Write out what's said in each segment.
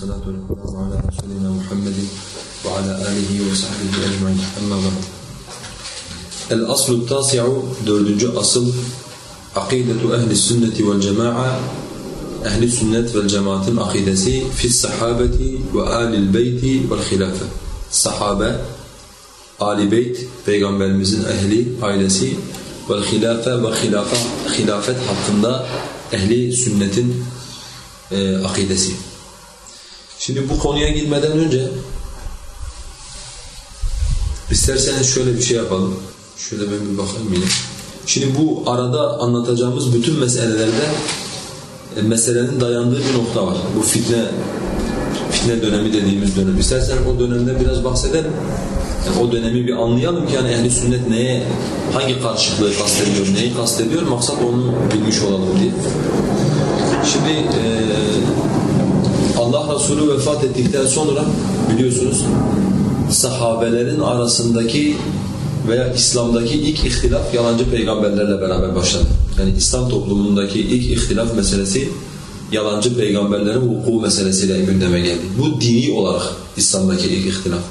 والصلاة والسلام على رسولنا محمد وعلى آله وصحبه أجمعين. أما بعد. الأصل التاسع دردجو أصل عقيدة أهل السنة والجماعة أهل السنة والجماعة العقيدة في الصحابة وآل البيت والخلافة. الصحابة آل Beyt, Peygamberimizin ehli, ailesi ve hilafe ve hilafa, hilafet hakkında ehli sünnetin e. Şimdi bu konuya gitmeden önce isterseniz şöyle bir şey yapalım. Şöyle ben bir bakayım yine. Şimdi bu arada anlatacağımız bütün meselelerde e, meselenin dayandığı bir nokta var. Bu fitne fitne dönemi dediğimiz dönem. İstersen o dönemde biraz bahsedelim. Yani o dönemi bir anlayalım ki yani ehli sünnet neye, hangi karşılığı kastediyor, neyi kastediyor, maksat onu bilmiş olalım diye. Şimdi e, Allah Resulü vefat ettikten sonra biliyorsunuz sahabelerin arasındaki veya İslam'daki ilk ihtilaf yalancı peygamberlerle beraber başladı. Yani İslam toplumundaki ilk ihtilaf meselesi yalancı peygamberlerin vuku meselesiyle gündeme geldi. Bu dini olarak İslam'daki ilk ihtilaf.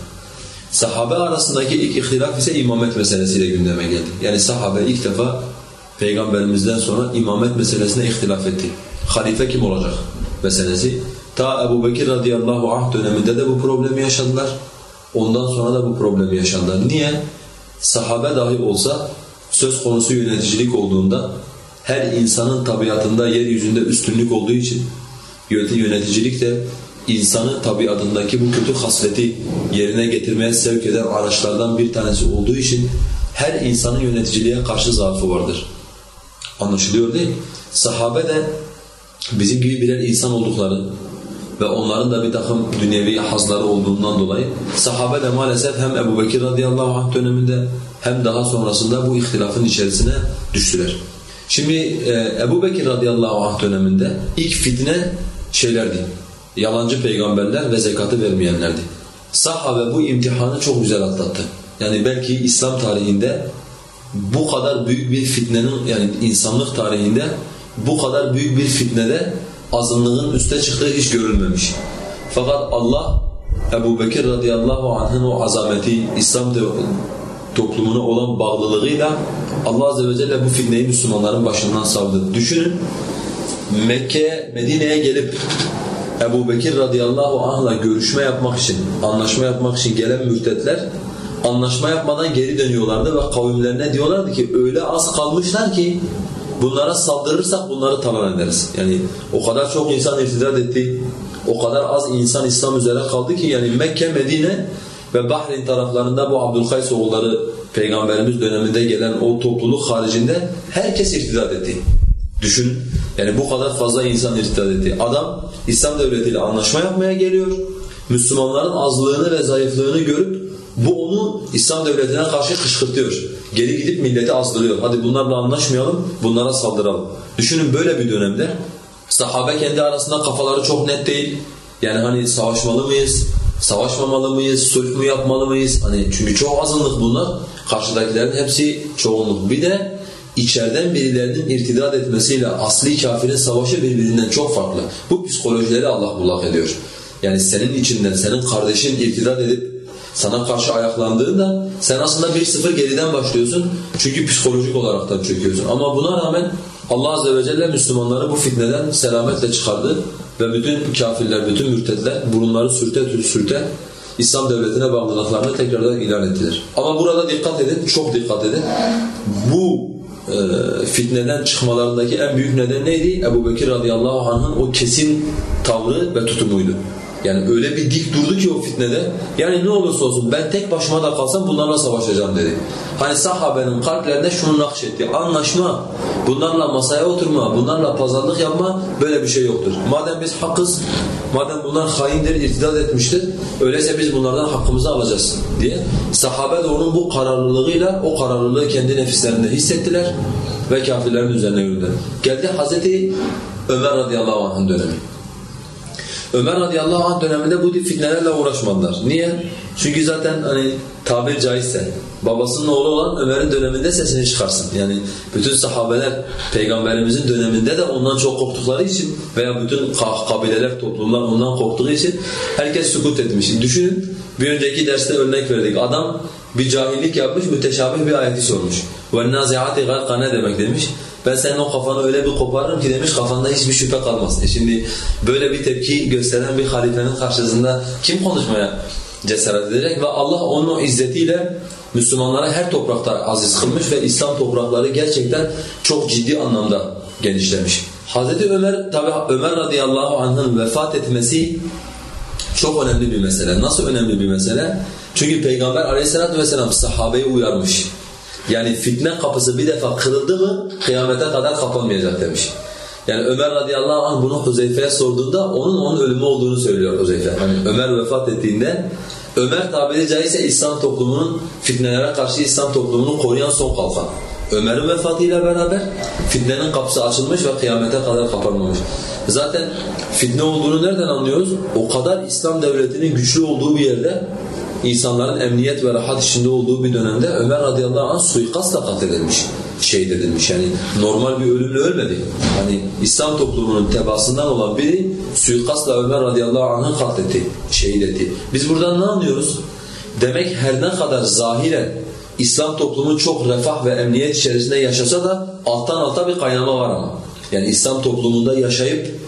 Sahabe arasındaki ilk ihtilaf ise imamet meselesiyle gündeme geldi. Yani sahabe ilk defa peygamberimizden sonra imamet meselesine ihtilaf etti. Halife kim olacak meselesi. Ta Ebu Bekir radıyallahu anh döneminde de bu problemi yaşadılar. Ondan sonra da bu problemi yaşadılar. Niye? Sahabe dahi olsa söz konusu yöneticilik olduğunda her insanın tabiatında yeryüzünde üstünlük olduğu için yöneticilik de insanı tabiatındaki bu kötü hasleti yerine getirmeye sevk eden araçlardan bir tanesi olduğu için her insanın yöneticiliğe karşı zaafı vardır. Anlaşılıyor değil mi? Sahabe de bizim gibi birer insan oldukları ve onların da bir takım dünyevi hazları olduğundan dolayı sahabe de maalesef hem Ebu Bekir radıyallahu anh döneminde hem daha sonrasında bu ihtilafın içerisine düştüler. Şimdi e, Ebu Bekir radıyallahu anh döneminde ilk fitne şeylerdi, yalancı peygamberler ve zekatı vermeyenlerdi. Sahabe bu imtihanı çok güzel atlattı. Yani belki İslam tarihinde bu kadar büyük bir fitnenin yani insanlık tarihinde bu kadar büyük bir fitnede azınlığın üste çıktığı hiç görülmemiş. Fakat Allah Ebu Bekir radıyallahu anh'ın o azameti, İslam toplumuna olan bağlılığıyla Allah azze ve celle bu fitneyi Müslümanların başından savdı. Düşünün Mekke, Medine'ye gelip Ebu Bekir radıyallahu anh'la görüşme yapmak için, anlaşma yapmak için gelen mürtetler anlaşma yapmadan geri dönüyorlardı ve kavimlerine diyorlardı ki öyle az kalmışlar ki bunlara saldırırsak bunları talan ederiz. Yani o kadar çok insan irtidat etti, o kadar az insan İslam üzere kaldı ki yani Mekke, Medine ve Bahreyn taraflarında bu Abdülkays oğulları Peygamberimiz döneminde gelen o topluluk haricinde herkes irtidat etti. Düşün yani bu kadar fazla insan irtidat etti. Adam İslam devletiyle anlaşma yapmaya geliyor. Müslümanların azlığını ve zayıflığını görüp bu onu İslam devletine karşı kışkırtıyor. Geri gidip milleti azdırıyor. Hadi bunlarla anlaşmayalım, bunlara saldıralım. Düşünün böyle bir dönemde sahabe kendi arasında kafaları çok net değil. Yani hani savaşmalı mıyız, savaşmamalı mıyız, sulh mu yapmalı mıyız? Hani çünkü çok azınlık bunlar. Karşıdakilerin hepsi çoğunluk. Bir de içeriden birilerinin irtidat etmesiyle asli kafirin savaşı birbirinden çok farklı. Bu psikolojileri Allah bullak ediyor. Yani senin içinden, senin kardeşin irtidat edip sana karşı ayaklandığında sen aslında bir sıfır geriden başlıyorsun. Çünkü psikolojik olaraktan çöküyorsun. Ama buna rağmen Allah Azze ve Celle Müslümanları bu fitneden selametle çıkardı. Ve bütün kafirler, bütün mürtedler burunları sürte sürte İslam devletine bağlılıklarını tekrardan ilan ettiler. Ama burada dikkat edin, çok dikkat edin. Bu e, fitneden çıkmalarındaki en büyük neden neydi? Ebu Bekir radıyallahu anh'ın o kesin tavrı ve tutumuydu. Yani öyle bir dik durdu ki o fitnede. Yani ne olursa olsun ben tek başıma da kalsam bunlarla savaşacağım dedi. Hani sahabenin kalplerinde şunu nakşetti. Anlaşma, bunlarla masaya oturma, bunlarla pazarlık yapma böyle bir şey yoktur. Madem biz hakkız, madem bunlar haindir, irtidat etmiştir, öyleyse biz bunlardan hakkımızı alacağız diye. Sahabe de onun bu kararlılığıyla o kararlılığı kendi nefislerinde hissettiler ve kafirlerin üzerine yürüdüler. Geldi Hazreti Ömer radıyallahu anh'ın dönemi. Ömer radıyallahu anh döneminde bu tip fitnelerle uğraşmadılar. Niye? Çünkü zaten hani tabir caizse babasının oğlu olan Ömer'in döneminde sesini çıkarsın. Yani bütün sahabeler peygamberimizin döneminde de ondan çok korktukları için veya bütün kabileler, toplumlar ondan korktuğu için herkes sukut etmiş. Düşünün bir önceki derste örnek verdik. Adam bir cahillik yapmış, müteşabih bir ayeti sormuş. وَالنَّازِعَاتِ غَرْقَ ne demek demiş. Ben senin o kafanı öyle bir koparırım ki demiş kafanda hiçbir şüphe kalmaz. E şimdi böyle bir tepki gösteren bir halifenin karşısında kim konuşmaya cesaret edecek? Ve Allah onun o izzetiyle Müslümanlara her toprakta aziz kılmış ve İslam toprakları gerçekten çok ciddi anlamda genişlemiş. Hazreti Ömer tabi Ömer radıyallahu anh'ın vefat etmesi çok önemli bir mesele. Nasıl önemli bir mesele? Çünkü Peygamber aleyhissalatu vesselam sahabeyi uyarmış. Yani fitne kapısı bir defa kırıldı mı kıyamete kadar kapanmayacak demiş. Yani Ömer radıyallahu anh bunu Huzeyfe'ye sorduğunda onun onun ölümü olduğunu söylüyor Huzeyfe. Hani Ömer vefat ettiğinde Ömer tabiri caizse İslam toplumunun fitnelere karşı İslam toplumunu koruyan son kalkan. Ömer'in vefatıyla beraber fitnenin kapısı açılmış ve kıyamete kadar kapanmamış. Zaten fitne olduğunu nereden anlıyoruz? O kadar İslam devletinin güçlü olduğu bir yerde insanların emniyet ve rahat içinde olduğu bir dönemde Ömer radıyallahu anh suikastla katledilmiş, şehit edilmiş. Yani normal bir ölümle ölmedi. Hani İslam toplumunun tebaasından olan biri suikastla Ömer radıyallahu anh'ı katletti, şehit etti. Biz buradan ne anlıyoruz? Demek her ne kadar zahiren İslam toplumu çok refah ve emniyet içerisinde yaşasa da alttan alta bir kaynama var ama. Yani İslam toplumunda yaşayıp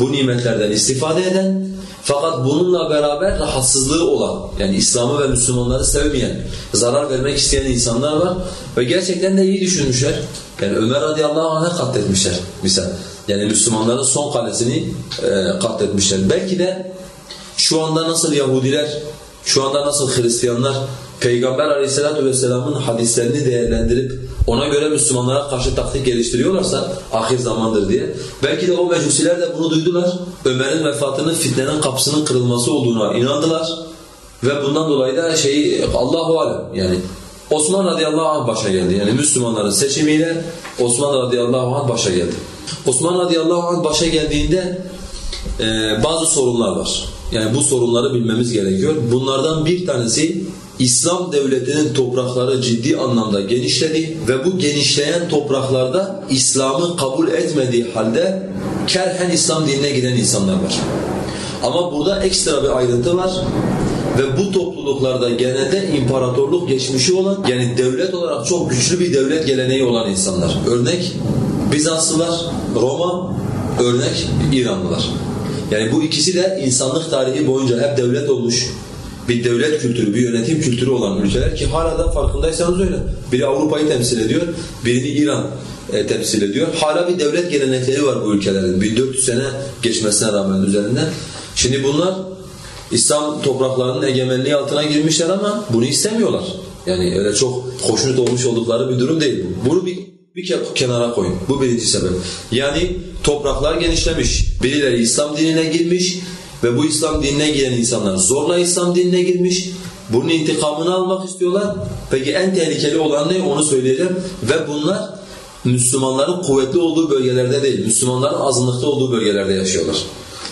bu nimetlerden istifade eden fakat bununla beraber rahatsızlığı olan yani İslam'ı ve Müslümanları sevmeyen, zarar vermek isteyen insanlar var ve gerçekten de iyi düşünmüşler. Yani Ömer radıyallahu anh'a katletmişler misal. Yani Müslümanların son kalesini e, katletmişler. Belki de şu anda nasıl Yahudiler, şu anda nasıl Hristiyanlar Peygamber aleyhissalatu vesselamın hadislerini değerlendirip ona göre Müslümanlara karşı taktik geliştiriyorlarsa ahir zamandır diye. Belki de o mecusiler de bunu duydular. Ömer'in vefatının fitnenin kapısının kırılması olduğuna inandılar. Ve bundan dolayı da şeyi Allahu alem yani Osman radıyallahu anh başa geldi. Yani Müslümanların seçimiyle Osman radıyallahu anh başa geldi. Osman radıyallahu anh başa geldiğinde e, bazı sorunlar var. Yani bu sorunları bilmemiz gerekiyor. Bunlardan bir tanesi İslam devletinin toprakları ciddi anlamda genişledi ve bu genişleyen topraklarda İslam'ı kabul etmediği halde kerhen İslam dinine giden insanlar var. Ama burada ekstra bir ayrıntı var ve bu topluluklarda genelde imparatorluk geçmişi olan yani devlet olarak çok güçlü bir devlet geleneği olan insanlar. Örnek Bizanslılar, Roma, örnek İranlılar. Yani bu ikisi de insanlık tarihi boyunca hep devlet olmuş, bir devlet kültürü, bir yönetim kültürü olan ülkeler ki hala da farkındaysanız öyle. Biri Avrupa'yı temsil ediyor, birini İran e, temsil ediyor. Hala bir devlet gelenekleri var bu ülkelerin 1400 sene geçmesine rağmen üzerinden. Şimdi bunlar İslam topraklarının egemenliği altına girmişler ama bunu istemiyorlar. Yani öyle çok hoşnut olmuş oldukları bir durum değil bu. Bunu bir, bir kenara koyun. Bu birinci sebep. Yani topraklar genişlemiş. Birileri İslam dinine girmiş, ve bu İslam dinine giren insanlar zorla İslam dinine girmiş. Bunun intikamını almak istiyorlar. Peki en tehlikeli olan ne? Onu söyleyeceğim. Ve bunlar Müslümanların kuvvetli olduğu bölgelerde değil, Müslümanların azınlıkta olduğu bölgelerde yaşıyorlar.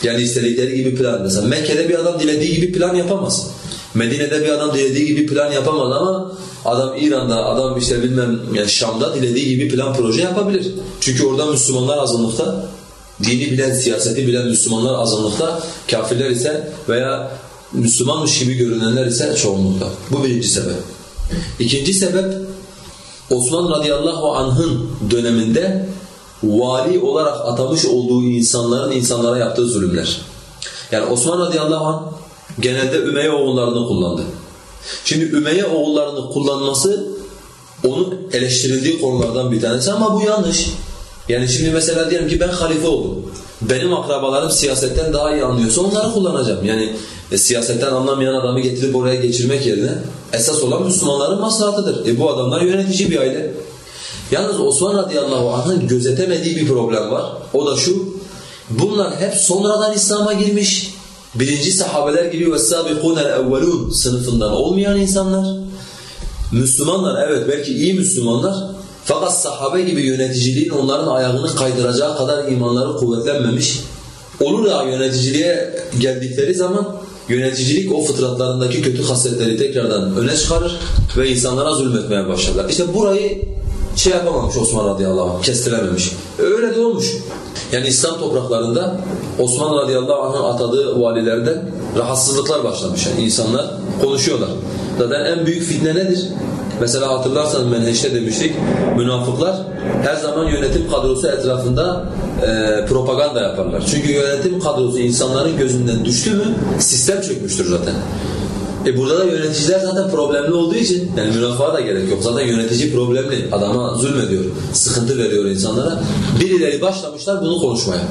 Yani istedikleri gibi plan. Mesela Mekke'de bir adam dilediği gibi plan yapamaz. Medine'de bir adam dilediği gibi plan yapamaz ama adam İran'da, adam işte bilmem yani Şam'da dilediği gibi plan proje yapabilir. Çünkü orada Müslümanlar azınlıkta dini bilen, siyaseti bilen Müslümanlar azınlıkta, kafirler ise veya Müslümanmış gibi görünenler ise çoğunlukta. Bu birinci sebep. İkinci sebep, Osman radıyallahu anh'ın döneminde vali olarak atamış olduğu insanların insanlara yaptığı zulümler. Yani Osman radıyallahu anh genelde Ümeyye oğullarını kullandı. Şimdi Ümeyye oğullarını kullanması onun eleştirildiği konulardan bir tanesi ama bu yanlış. Yani şimdi mesela diyelim ki ben halife oldum. Benim akrabalarım siyasetten daha iyi anlıyorsa onları kullanacağım. Yani e, siyasetten anlamayan adamı getirip oraya geçirmek yerine esas olan Müslümanların maslahatıdır. E bu adamlar yönetici bir aile. Yalnız Osman radıyallahu anh'ın gözetemediği bir problem var. O da şu, bunlar hep sonradan İslam'a girmiş, birinci sahabeler gibi وَالسَّابِقُونَ الْاَوَّلُونَ sınıfından olmayan insanlar. Müslümanlar evet belki iyi Müslümanlar fakat sahabe gibi yöneticiliğin onların ayağını kaydıracağı kadar imanları kuvvetlenmemiş Olur da yöneticiliğe geldikleri zaman yöneticilik o fıtratlarındaki kötü hasletleri tekrardan öne çıkarır ve insanlara zulmetmeye başlarlar. İşte burayı şey yapamamış Osman radıyallahu anh, kestirememiş. Öyle de olmuş. Yani İslam topraklarında Osman radıyallahu anh'ın atadığı valilerden rahatsızlıklar başlamış. Yani insanlar konuşuyorlar. Zaten en büyük fitne nedir? Mesela hatırlarsanız menheşte demiştik, münafıklar her zaman yönetim kadrosu etrafında e, propaganda yaparlar. Çünkü yönetim kadrosu insanların gözünden düştü mü sistem çökmüştür zaten. E burada da yöneticiler zaten problemli olduğu için yani münafığa da gerek yok. Zaten yönetici problemli. Adama zulmediyor. Sıkıntı veriyor insanlara. Birileri başlamışlar bunu konuşmaya.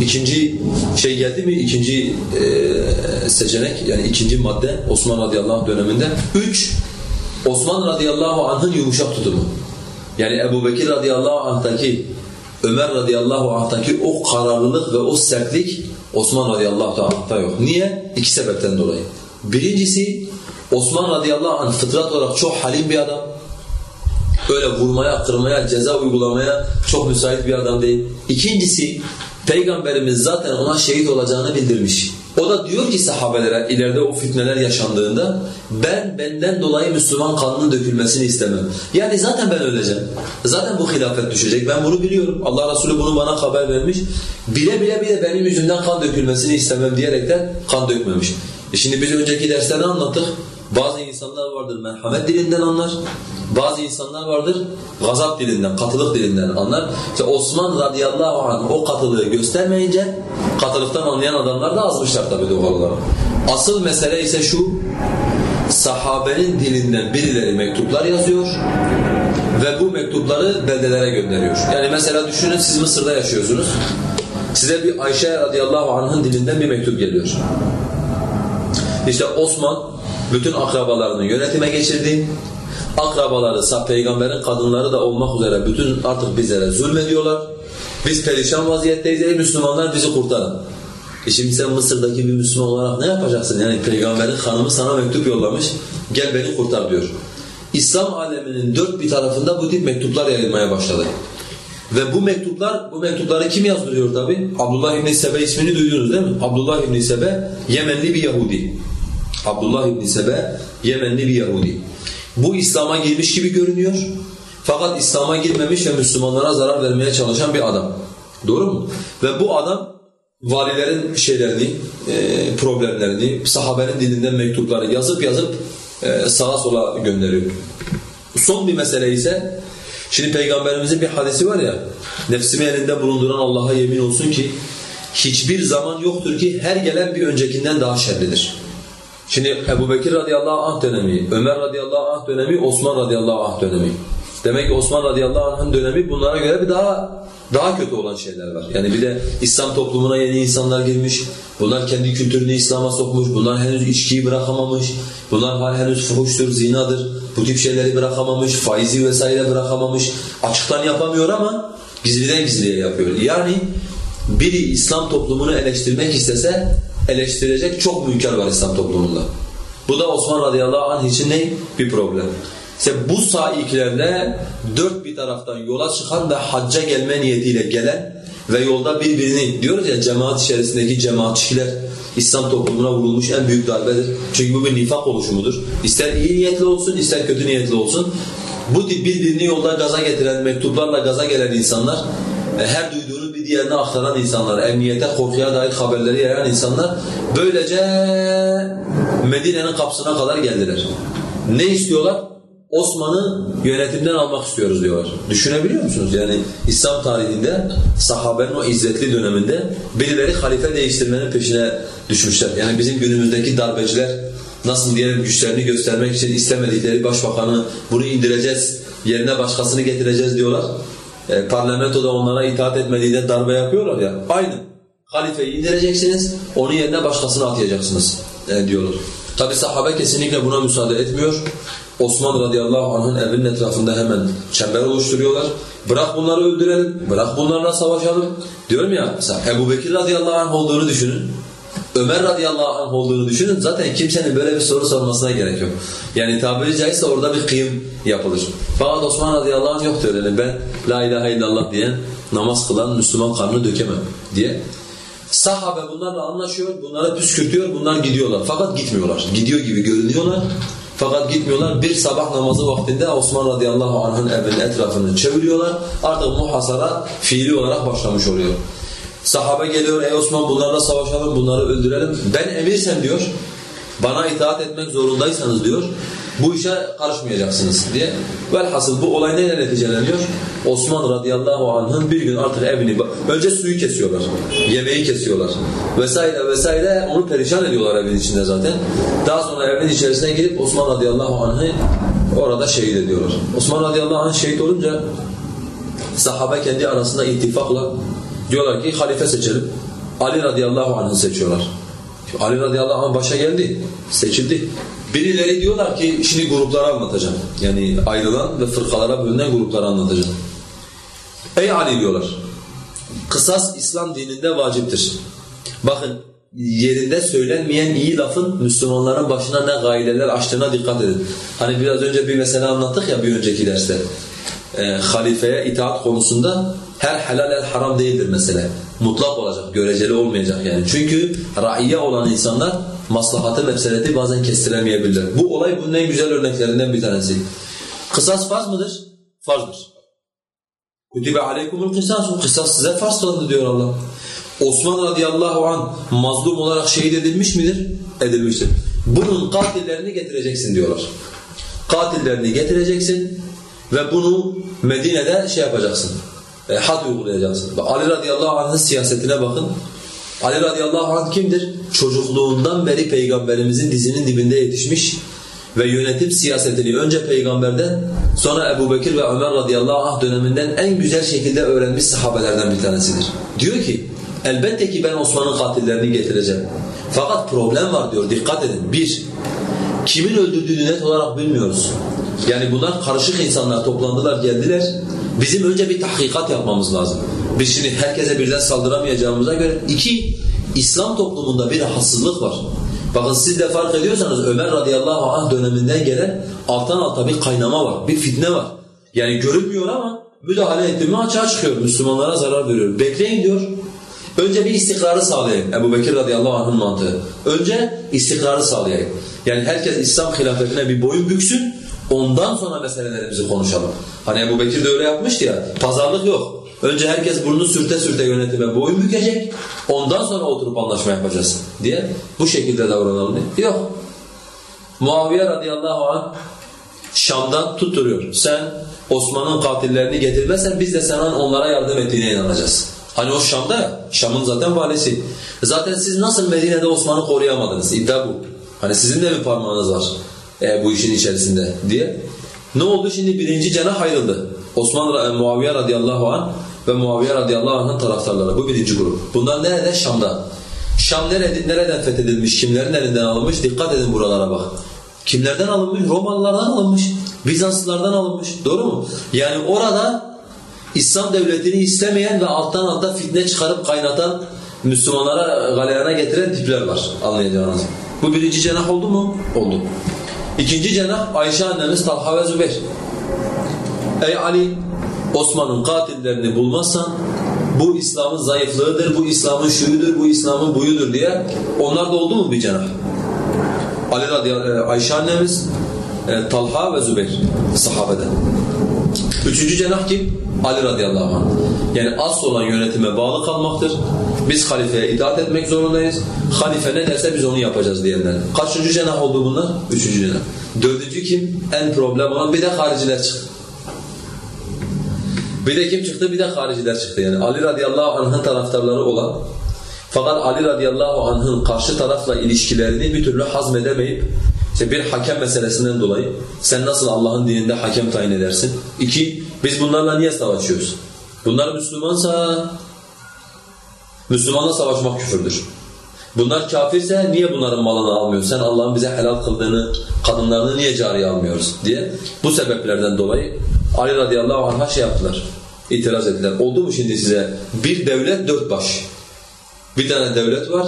İkinci şey geldi mi? İkinci e, seçenek yani ikinci madde Osman radıyallahu anh döneminde. Üç, Osman radıyallahu anh'ın yumuşak tutumu. Yani Ebu Bekir radıyallahu anh'taki Ömer radıyallahu anh'taki o kararlılık ve o sertlik Osman radıyallahu anh'ta yok. Niye? İki sebepten dolayı. Birincisi Osman radıyallahu anh fıtrat olarak çok halim bir adam. Öyle vurmaya, kırmaya, ceza uygulamaya çok müsait bir adam değil. İkincisi Peygamberimiz zaten ona şehit olacağını bildirmiş. O da diyor ki sahabelere ileride o fitneler yaşandığında ben benden dolayı Müslüman kanının dökülmesini istemem. Yani zaten ben öleceğim. Zaten bu hilafet düşecek. Ben bunu biliyorum. Allah Resulü bunu bana haber vermiş. Bile bile bile benim yüzümden kan dökülmesini istemem diyerekten kan dökmemiş. E şimdi biz önceki derste anlattık? Bazı insanlar vardır merhamet dilinden anlar. Bazı insanlar vardır gazap dilinden, katılık dilinden anlar. İşte Osman radıyallahu anh o katılığı göstermeyince katılıktan anlayan adamlar da azmışlar tabii doğal olarak. Asıl mesele ise şu, sahabenin dilinden birileri mektuplar yazıyor ve bu mektupları beldelere gönderiyor. Yani mesela düşünün siz Mısır'da yaşıyorsunuz. Size bir Ayşe radıyallahu anh'ın dilinden bir mektup geliyor. İşte Osman bütün akrabalarını yönetime geçirdi. Akrabaları, peygamberin kadınları da olmak üzere bütün artık bizlere zulmediyorlar. Biz perişan vaziyetteyiz ey Müslümanlar bizi kurtarın. E şimdi sen Mısır'daki bir Müslüman olarak ne yapacaksın? Yani peygamberin hanımı sana mektup yollamış, gel beni kurtar diyor. İslam aleminin dört bir tarafında bu tip mektuplar yayılmaya başladı. Ve bu mektuplar, bu mektupları kim yazdırıyor tabi? Abdullah İbn Sebe ismini duydunuz değil mi? Abdullah İbn Sebe Yemenli bir Yahudi. Abdullah İbn Sebe Yemenli bir Yahudi. Bu İslam'a girmiş gibi görünüyor. Fakat İslam'a girmemiş ve Müslümanlara zarar vermeye çalışan bir adam. Doğru mu? Ve bu adam valilerin şeylerini, e, problemlerini, sahabenin dilinden mektupları yazıp yazıp e, sağa sola gönderiyor. Son bir mesele ise, şimdi Peygamberimizin bir hadisi var ya, nefsimi elinde bulunduran Allah'a yemin olsun ki, hiçbir zaman yoktur ki her gelen bir öncekinden daha şerlidir. Şimdi Ebu Bekir radıyallahu anh dönemi, Ömer radıyallahu anh dönemi, Osman radıyallahu anh dönemi. Demek ki Osman radıyallahu anh'ın dönemi bunlara göre bir daha daha kötü olan şeyler var. Yani bir de İslam toplumuna yeni insanlar girmiş, bunlar kendi kültürünü İslam'a sokmuş, bunlar henüz içkiyi bırakamamış, bunlar henüz fuhuştur, zinadır, bu tip şeyleri bırakamamış, faizi vesaire bırakamamış, açıktan yapamıyor ama gizliden gizliye yapıyor. Yani biri İslam toplumunu eleştirmek istese eleştirecek çok münker var İslam toplumunda. Bu da Osman radıyallahu anh için ne? Bir problem. İşte bu saiklerle dört bir taraftan yola çıkan ve hacca gelme niyetiyle gelen ve yolda birbirini diyoruz ya cemaat içerisindeki cemaatçiler İslam toplumuna vurulmuş en büyük darbedir. Çünkü bu bir nifak oluşumudur. İster iyi niyetli olsun ister kötü niyetli olsun. Bu tip birbirini yolda gaza getiren, mektuplarla gaza gelen insanlar e, her duyduğunu diğerine aktaran insanlar, emniyete, korkuya dair haberleri yayan insanlar böylece Medine'nin kapısına kadar geldiler. Ne istiyorlar? Osman'ı yönetimden almak istiyoruz diyorlar. Düşünebiliyor musunuz? Yani İslam tarihinde sahabenin o izzetli döneminde birileri halife değiştirmenin peşine düşmüşler. Yani bizim günümüzdeki darbeciler nasıl diyelim güçlerini göstermek için istemedikleri başbakanı bunu indireceğiz, yerine başkasını getireceğiz diyorlar. E, parlamentoda onlara itaat etmediğinde darbe yapıyorlar ya. Aynı. Halifeyi indireceksiniz, onun yerine başkasını atayacaksınız e, diyorlar. Tabi sahabe kesinlikle buna müsaade etmiyor. Osman radıyallahu anh'ın evinin etrafında hemen çember oluşturuyorlar. Bırak bunları öldürelim, bırak bunlarla savaşalım. Diyorum ya, mesela Ebu Bekir radıyallahu anh olduğunu düşünün. Ömer radıyallahu anh olduğunu düşünün. Zaten kimsenin böyle bir soru sormasına gerek yok. Yani tabiri caizse orada bir kıyım yapılır. Fakat Osman radıyallahu anh yoktu öyle. Ben la ilahe illallah diyen, namaz kılan Müslüman karnını dökemem diye. Sahabe bunlarla anlaşıyor, bunlara püskürtüyor, bunlar gidiyorlar. Fakat gitmiyorlar. Gidiyor gibi görünüyorlar. Fakat gitmiyorlar. Bir sabah namazı vaktinde Osman radıyallahu anh'ın evinin etrafını çeviriyorlar. Artık muhasara fiili olarak başlamış oluyor. Sahabe geliyor, ey Osman bunlarla savaşalım, bunları öldürelim. Ben emirsem diyor, bana itaat etmek zorundaysanız diyor, bu işe karışmayacaksınız diye. Velhasıl bu olay neyle neticeleniyor? Osman radıyallahu anh'ın bir gün artık evini, önce suyu kesiyorlar, yemeği kesiyorlar vesaire vesaire onu perişan ediyorlar evin içinde zaten. Daha sonra evin içerisine girip Osman radıyallahu anh'ı orada şehit ediyorlar. Osman radıyallahu anh şehit olunca sahabe kendi arasında ittifakla diyorlar ki halife seçelim. Ali radıyallahu anh'ı seçiyorlar. Ali radıyallahu anh başa geldi, seçildi. Birileri diyorlar ki şimdi gruplara anlatacağım. Yani ayrılan ve fırkalara bölünen grupları anlatacağım. Ey Ali diyorlar. Kısas İslam dininde vaciptir. Bakın yerinde söylenmeyen iyi lafın Müslümanların başına ne gaileler açtığına dikkat edin. Hani biraz önce bir mesele anlattık ya bir önceki derste. E, halifeye itaat konusunda her helal el haram değildir mesele. Mutlak olacak, göreceli olmayacak yani. Çünkü raiye olan insanlar maslahatı mefsedeti bazen kestiremeyebilirler. Bu olay bunun en güzel örneklerinden bir tanesi. Kısas farz mıdır? Farzdır. Kutibe aleykumul kısas. Kısas size farz kılındı diyor Allah. Osman radıyallahu an mazlum olarak şehit edilmiş midir? Edilmiştir. Bunun katillerini getireceksin diyorlar. Katillerini getireceksin ve bunu Medine'de şey yapacaksın. E, had uygulayacaksın. Ali radıyallahu anh'ın siyasetine bakın. Ali radıyallahu anh kimdir? Çocukluğundan beri peygamberimizin dizinin dibinde yetişmiş ve yönetim siyasetini önce peygamberden sonra Ebu Bekir ve Ömer radıyallahu anh döneminden en güzel şekilde öğrenmiş sahabelerden bir tanesidir. Diyor ki elbette ki ben Osman'ın katillerini getireceğim. Fakat problem var diyor dikkat edin. Bir, kimin öldürdüğünü net olarak bilmiyoruz. Yani bunlar karışık insanlar toplandılar geldiler. Bizim önce bir tahkikat yapmamız lazım. Biz şimdi herkese birden saldıramayacağımıza göre iki, İslam toplumunda bir rahatsızlık var. Bakın siz de fark ediyorsanız Ömer radıyallahu anh döneminden gelen alttan alta bir kaynama var, bir fitne var. Yani görünmüyor ama müdahale etti mi açığa çıkıyor, Müslümanlara zarar veriyor. Bekleyin diyor. Önce bir istikrarı sağlayayım. Ebu Bekir radıyallahu anh'ın mantığı. Önce istikrarı sağlayayım. Yani herkes İslam hilafetine bir boyun büksün, ondan sonra meselelerimizi konuşalım. Hani Ebu Bekir de öyle yapmıştı ya, pazarlık yok. Önce herkes burnunu sürte sürte yönetime boyun bükecek, ondan sonra oturup anlaşma yapacağız diye bu şekilde davranalım. Yok. Muaviye radıyallahu anh Şam'dan tutturuyor. Sen Osman'ın katillerini getirmezsen biz de sana onlara yardım ettiğine inanacağız. Hani o Şam'da ya, Şam'ın zaten valisi. Zaten siz nasıl Medine'de Osman'ı koruyamadınız? İddia bu. Hani sizin de bir parmağınız var e, bu işin içerisinde diye. Ne oldu şimdi? Birinci cenah ayrıldı. Osman e, Muaviye radıyallahu anh ve Muaviye radıyallahu anh'ın taraftarları. Bu birinci grup. Bunlar nerede? Şam'da. Şam nerede, nereden fethedilmiş? Kimlerin elinden alınmış? Dikkat edin buralara bak. Kimlerden alınmış? Romalılardan alınmış. Bizanslılardan alınmış. Doğru mu? Yani orada İslam devletini istemeyen ve alttan alta fitne çıkarıp kaynatan Müslümanlara galeyana getiren tipler var anlayacağınız. Bu birinci cenah oldu mu? Oldu. İkinci cenah Ayşe annemiz Talha ve Zübeyir. Ey Ali Osman'ın katillerini bulmazsan bu İslam'ın zayıflığıdır, bu İslam'ın şuyudur, bu İslam'ın buyudur diye onlar da oldu mu bir cenah? Ali radıyallahu Ayşe annemiz, e, Talha ve Zübeyir sahabeden. Üçüncü cenah kim? Ali radıyallahu anh. Yani asıl olan yönetime bağlı kalmaktır. Biz halifeye itaat etmek zorundayız. Halife ne derse biz onu yapacağız diyenler. Kaçıncı cenah oldu bunlar? Üçüncü cenah. Dördüncü kim? En problem olan bir de hariciler çıktı. Bir de kim çıktı? Bir de hariciler çıktı. Yani Ali radıyallahu anh'ın taraftarları olan fakat Ali radıyallahu anh'ın karşı tarafla ilişkilerini bir türlü hazmedemeyip işte bir hakem meselesinden dolayı sen nasıl Allah'ın dininde hakem tayin edersin? İki, biz bunlarla niye savaşıyoruz? Bunlar Müslümansa Müslümanla savaşmak küfürdür. Bunlar kafirse niye bunların malını almıyoruz? Sen Allah'ın bize helal kıldığını, kadınlarını niye cariye almıyoruz diye. Bu sebeplerden dolayı Ali radıyallahu anh'a şey yaptılar, itiraz ettiler. Oldu mu şimdi size bir devlet dört baş? Bir tane devlet var,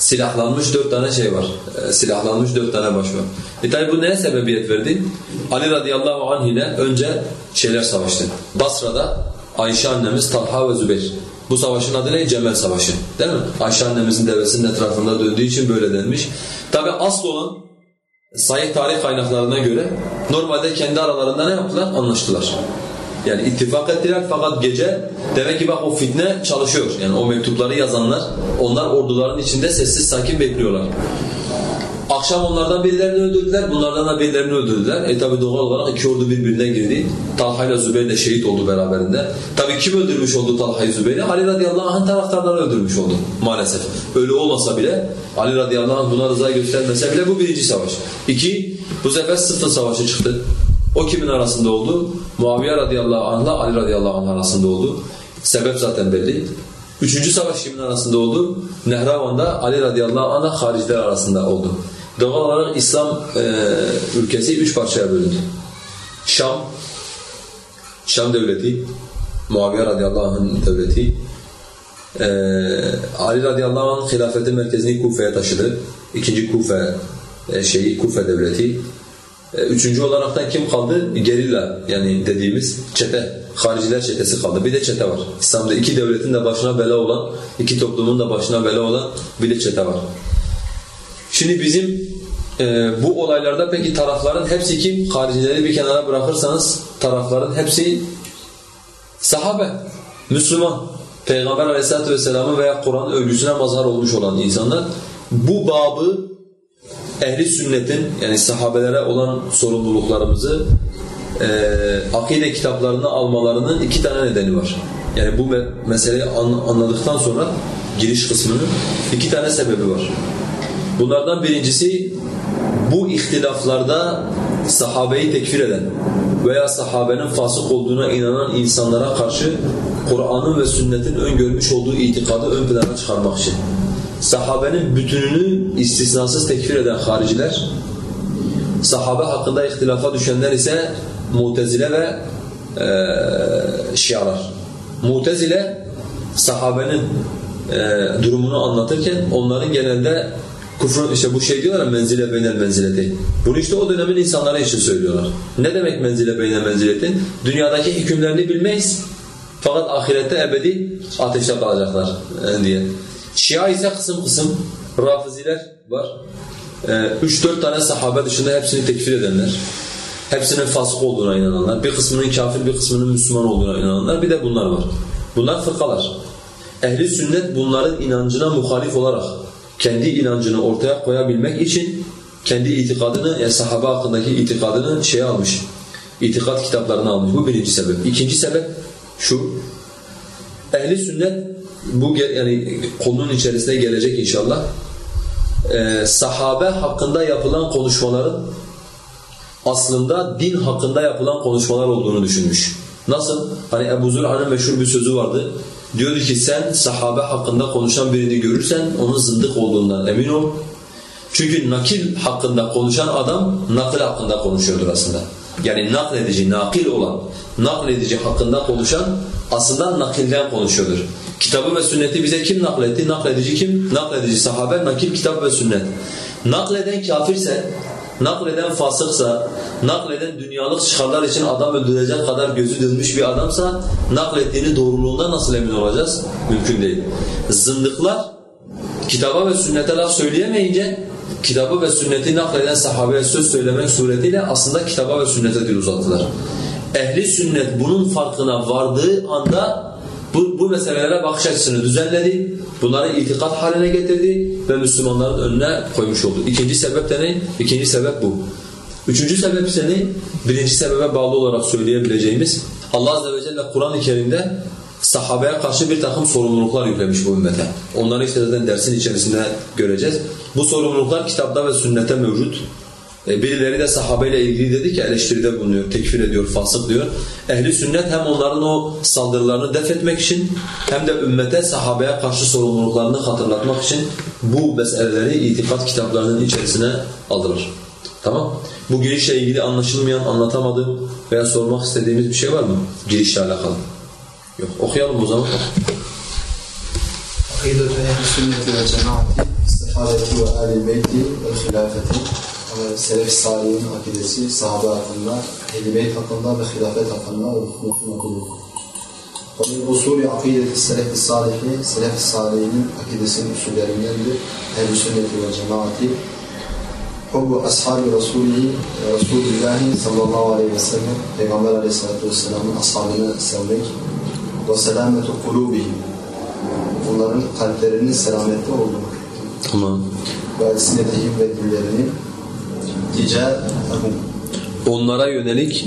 silahlanmış dört tane şey var. E, silahlanmış dört tane baş var. E tabi bu neye sebebiyet verdi? Ali radıyallahu anh ile önce şeyler savaştı. Basra'da Ayşe annemiz Talha ve Zübeyir Bu savaşın adı ne? Cemel Savaşı. Değil mi? Ayşe annemizin devesinin etrafında döndüğü için böyle denmiş. Tabi asıl olan sahih tarih kaynaklarına göre normalde kendi aralarında ne yaptılar? Anlaştılar. Yani ittifak ettiler fakat gece demek ki bak o fitne çalışıyor. Yani o mektupları yazanlar onlar orduların içinde sessiz sakin bekliyorlar. Akşam onlardan birilerini öldürdüler, bunlardan da birilerini öldürdüler. E tabi doğal olarak iki ordu birbirine girdi. Talha ile Zübeyir de şehit oldu beraberinde. Tabi kim öldürmüş oldu Talha'yı Zübeyir'i? Ali radıyallahu anh taraftarları öldürmüş oldu maalesef. Öyle olmasa bile, Ali radıyallahu anh buna rıza göstermese bile bu birinci savaş. İki, bu sefer Sıffın savaşı çıktı. O kimin arasında oldu? Muaviye radıyallahu anh ile Ali radıyallahu anh arasında oldu. Sebep zaten belli. Üçüncü savaş kimin arasında oldu? Nehravan'da Ali radıyallahu anh ile hariciler arasında oldu. Doğal olarak İslam e, ülkesi üç parçaya bölündü. Şam, Şam devleti, Muaviye radıyallahu anh'ın devleti, e, Ali radıyallahu anh hilafeti merkezini Kufe'ye taşıdı. İkinci Kufe e, şeyi Kufe devleti. E, üçüncü olaraktan kim kaldı? Gerilla yani dediğimiz çete, hariciler çetesi kaldı. Bir de çete var. İslam'da iki devletin de başına bela olan, iki toplumun da başına bela olan bir de çete var. Şimdi bizim e, bu olaylarda peki tarafların hepsi kim? Haricileri bir kenara bırakırsanız tarafların hepsi sahabe, Müslüman, Peygamber aleyhissalatu vesselamın veya Kur'an övgüsüne mazhar olmuş olan insanlar bu babı ehli sünnetin yani sahabelere olan sorumluluklarımızı e, akide kitaplarını almalarının iki tane nedeni var. Yani bu me meseleyi an anladıktan sonra giriş kısmının iki tane sebebi var. Bunlardan birincisi bu ihtilaflarda sahabeyi tekfir eden veya sahabenin fasık olduğuna inanan insanlara karşı Kur'an'ın ve sünnetin öngörmüş olduğu itikadı ön plana çıkarmak için. Sahabenin bütününü istisnasız tekfir eden hariciler, sahabe hakkında ihtilafa düşenler ise mutezile ve e, şialar. Mutezile sahabenin e, durumunu anlatırken onların genelde Kufrun işte bu şey diyorlar menzile beynel menzileti. Bunu işte o dönemin insanları için söylüyorlar. Ne demek menzile beynel menziletin? Dünyadaki hükümlerini bilmeyiz. Fakat ahirette ebedi ateşte kalacaklar e, diye. Şia ise kısım kısım rafiziler var. 3-4 e, tane sahabe dışında hepsini tekfir edenler. Hepsinin fasık olduğuna inananlar. Bir kısmının kafir, bir kısmının Müslüman olduğuna inananlar. Bir de bunlar var. Bunlar fırkalar. Ehli sünnet bunların inancına muhalif olarak kendi inancını ortaya koyabilmek için kendi itikadını, yani sahabe hakkındaki itikadını şey almış, itikat kitaplarını almış. Bu birinci sebep. İkinci sebep şu, ehli sünnet bu yani konunun içerisine gelecek inşallah. Ee, sahabe hakkında yapılan konuşmaların aslında din hakkında yapılan konuşmalar olduğunu düşünmüş. Nasıl? Hani Ebu Zür'an'ın meşhur bir sözü vardı. Diyordu ki sen sahabe hakkında konuşan birini görürsen onun zındık olduğundan emin ol. Çünkü nakil hakkında konuşan adam nakil hakkında konuşuyordur aslında. Yani nakledici, nakil olan, nakledici hakkında konuşan aslında nakilden konuşuyordur. Kitabı ve sünneti bize kim nakletti? Nakledici kim? Nakledici sahabe, nakil kitap ve sünnet. Nakleden kafirse nakleden fasıksa, nakleden dünyalık çıkarlar için adam öldürecek kadar gözü dönmüş bir adamsa naklettiğini doğruluğunda nasıl emin olacağız? Mümkün değil. Zındıklar kitaba ve sünnete laf söyleyemeyince kitabı ve sünneti nakleden sahabeye söz söylemek suretiyle aslında kitaba ve sünnete dil uzattılar. Ehli sünnet bunun farkına vardığı anda bu, bu meselelere bakış açısını düzenledi, bunları itikat haline getirdi ve Müslümanların önüne koymuş oldu. İkinci sebep de ne? İkinci sebep bu. Üçüncü sebep ise ne? Birinci sebebe bağlı olarak söyleyebileceğimiz Allah Azze ve Celle Kur'an-ı Kerim'de sahabeye karşı bir takım sorumluluklar yüklemiş bu ümmete. Onları işte zaten dersin içerisinde göreceğiz. Bu sorumluluklar kitapta ve sünnete mevcut. E, birileri de sahabeyle ilgili dedi ki eleştiride bulunuyor, tekfir ediyor, fasık diyor. Ehli sünnet hem onların o saldırılarını def etmek için hem de ümmete sahabeye karşı sorumluluklarını hatırlatmak için bu meseleleri itikat kitaplarının içerisine aldılar. Tamam? Bu girişle ilgili anlaşılmayan, anlatamadığım veya sormak istediğimiz bir şey var mı? Girişle alakalı. Yok. Okuyalım o zaman. Akidatü ehl-i sünneti ve cemaati, istifadeti ve ehl-i beyti ve hilafeti e, Selef-i Salih'in akidesi, sahabe hakkında, Ehl-i Beyt hakkında ve hilafet hakkında hükmetine kulluk. Onun usulü akideti Selef-i Salih'i, Selef-i Salih'in akidesinin usullerindendir. Ehl-i Sünnet ve Cemaati, Hubbu ashabi Resulihi, e, Resulillahi sallallahu aleyhi ve sellem, Peygamber aleyhissalatu vesselamın ashabını sevmek ve selametu kulubihim. Onların kalplerinin selamette olduğu. Tamam. Ve sinetihim ve dillerinin Onlara yönelik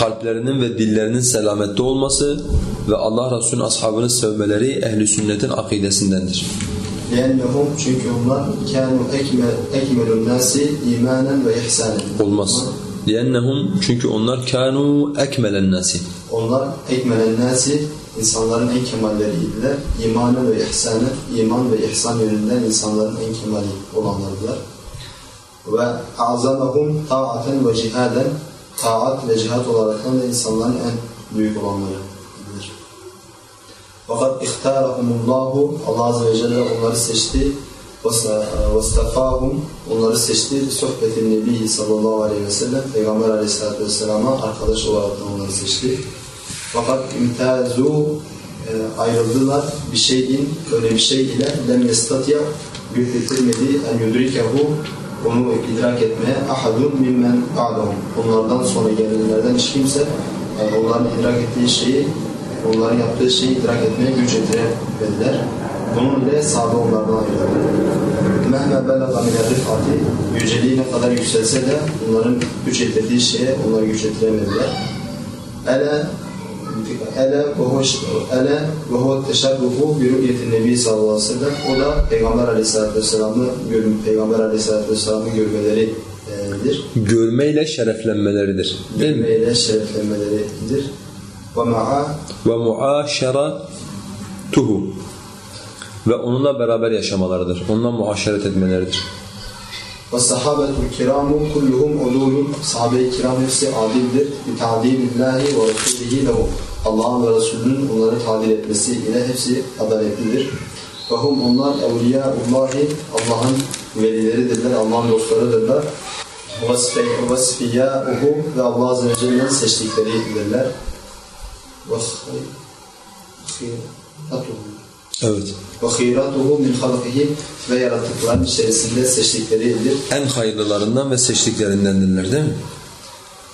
kalplerinin ve dillerinin selamette olması ve Allah Resulü'nün ashabını sevmeleri ehli sünnetin akidesindendir. لأنهم çünkü onlar kânû ekmel, ekmelun nâsi imanen ve ihsanen. Olmaz. لِأَنَّهُمْ Çünkü onlar kânû اَكْمَلَ النَّاسِ Onlar ekmelen nâsi insanların en kemalleriydiler. İmanen ve ihsanen, iman ve ihsan yönünden insanların en kemali olanlardılar. Ve azamahum taaten ve cihaden taat ve cihat olaraktan da insanların en büyük olanlarıdır. Fakat ihtarahumullahu Allah Azze ve Celle onları seçti وَاسْتَفَاهُمْ Onları seçti. Sohbetin Nebi sallallahu aleyhi ve sellem Peygamber aleyhissalatü vesselama arkadaş olarak onları seçti. Fakat imtazu e, ayrıldılar bir şeyin öyle bir şey ile lem yestatya güç getirmedi en yudrikehu onu idrak etmeye ahadun mimmen ba'dahum onlardan sonra gelenlerden hiç kimse yani onların idrak ettiği şeyi onların yaptığı şeyi idrak etmeye güç getiremediler. Bunun ile sahabe onlardan ayrıldı. Mehme belaga mine rifati yüceliği ne kadar yükselse de onların güç getirdiği şeye onları güç getiremediler. Ele ele ve huve ele ve huve teşerrufu bi ru'yetin nebi sallallahu aleyhi ve sellem o da Peygamber aleyhissalatü vesselam'ı görün Peygamber aleyhissalatü vesselam'ı görmeleridir. Görmeyle şereflenmeleridir. Değil mi? Görmeyle şereflenmeleridir. Ve ma'a Ve muaşeratuhu ve onunla beraber yaşamalarıdır. Onunla muaşeret etmeleridir. ve sahabetul kiramu kulluhum udulun sahabe-i kiram hepsi adildir. Bi ta'dilillahi ve rasulihi lehum. Allah'ın ve Resulünün onları tadil etmesi ile hepsi adaletlidir. Ve hum onlar evliyaullahi Allah'ın velileridirler, Allah'ın dostlarıdırlar. Vesfiyâuhu ve Allah Azze ve Celle'nin seçtikleridirler. Evet. Ve khîratuhu min halkihi ve yaratıkların içerisinde seçtikleridir. En hayırlılarından ve seçtiklerindendirler değil mi?